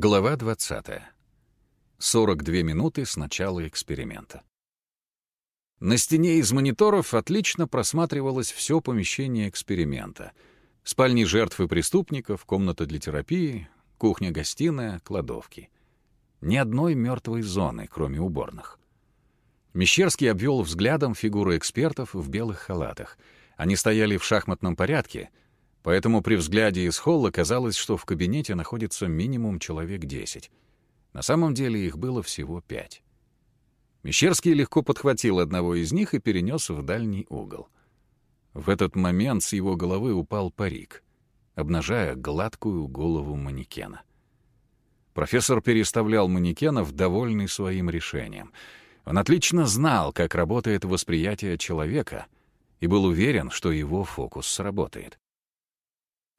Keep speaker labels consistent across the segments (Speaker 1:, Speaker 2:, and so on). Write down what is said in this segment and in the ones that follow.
Speaker 1: Глава 20. 42 минуты с начала эксперимента. На стене из мониторов отлично просматривалось все помещение эксперимента. Спальни жертв и преступников, комната для терапии, кухня-гостиная, кладовки. Ни одной мертвой зоны, кроме уборных. Мещерский обвел взглядом фигуры экспертов в белых халатах. Они стояли в шахматном порядке, поэтому при взгляде из холла казалось, что в кабинете находится минимум человек десять. На самом деле их было всего пять. Мещерский легко подхватил одного из них и перенес в дальний угол. В этот момент с его головы упал парик, обнажая гладкую голову манекена. Профессор переставлял манекенов, довольный своим решением. Он отлично знал, как работает восприятие человека, и был уверен, что его фокус сработает.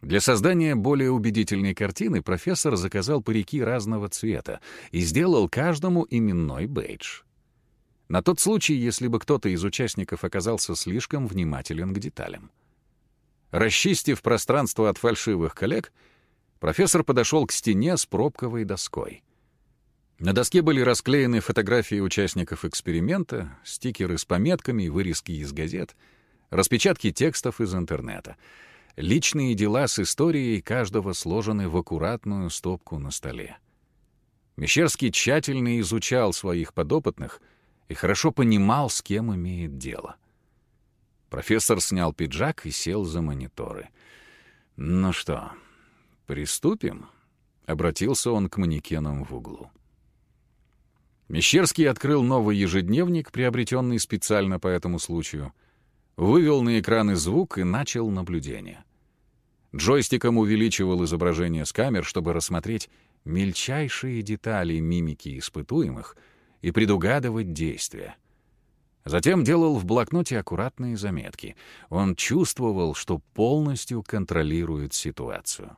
Speaker 1: Для создания более убедительной картины профессор заказал парики разного цвета и сделал каждому именной бейдж. На тот случай, если бы кто-то из участников оказался слишком внимателен к деталям. Расчистив пространство от фальшивых коллег, профессор подошел к стене с пробковой доской. На доске были расклеены фотографии участников эксперимента, стикеры с пометками, вырезки из газет, распечатки текстов из интернета — Личные дела с историей каждого сложены в аккуратную стопку на столе. Мещерский тщательно изучал своих подопытных и хорошо понимал, с кем имеет дело. Профессор снял пиджак и сел за мониторы. «Ну что, приступим?» — обратился он к манекенам в углу. Мещерский открыл новый ежедневник, приобретенный специально по этому случаю, вывел на экраны звук и начал наблюдение. Джойстиком увеличивал изображение с камер, чтобы рассмотреть мельчайшие детали мимики испытуемых и предугадывать действия. Затем делал в блокноте аккуратные заметки. Он чувствовал, что полностью контролирует ситуацию.